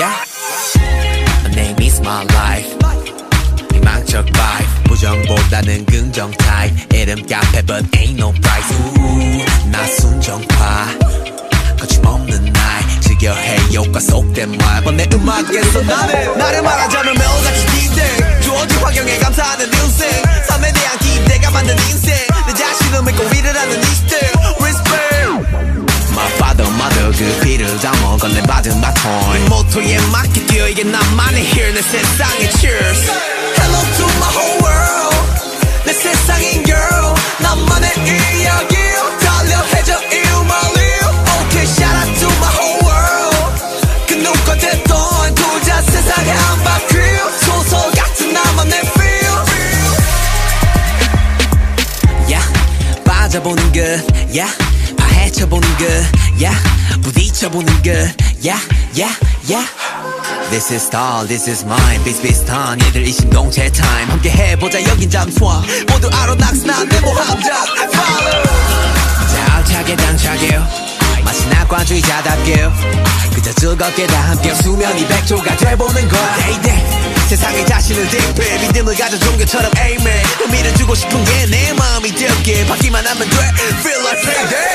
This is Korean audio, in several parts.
yeah. My name is my life. 희망적 vibe. 부정보다는 긍정 type. 이름 카페 but ain't no price. 우나 순정파. 거침없는 날. 즐겨해. 효과 속된 말. 번내 음악에서 나는 나를 말하자면 매일같이 기대. 주어진 환경에 감사하는 인생. 삶에 대한 기대가 만든 인생. 내 자신을 믿고 일을 하는 이시 이게 나만의 here 내 세상의 cheers Hello to my whole world 내 세상인 girl 나만의 이야기 달려해줘 you my live Okay shout out to my whole world 그 누가 됐던 두자 세상에 한 바퀴 소설 같은 나만의 feel yeah 빠져보는 것 yeah 파헤쳐보는 것 yeah 부딪혀보는 것 yeah yeah yeah This is star, this is mine. 비슷비슷한 얘들 이 신동체 time. 함께 해보자 여긴 잠수함. 모두 알아 낙스난 네모 함정 Follow. 당차게 맛이나 관주의자답게 그저 즐겁게 다 함께 수면이 백조가 돼보는 거야. Day day 세상에 자신을 대표해 믿음을 가져 종교처럼 amen. 의미를 주고 싶은 게 내 마음이 되게 받기만 하면 돼. Feel like payday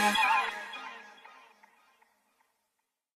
love.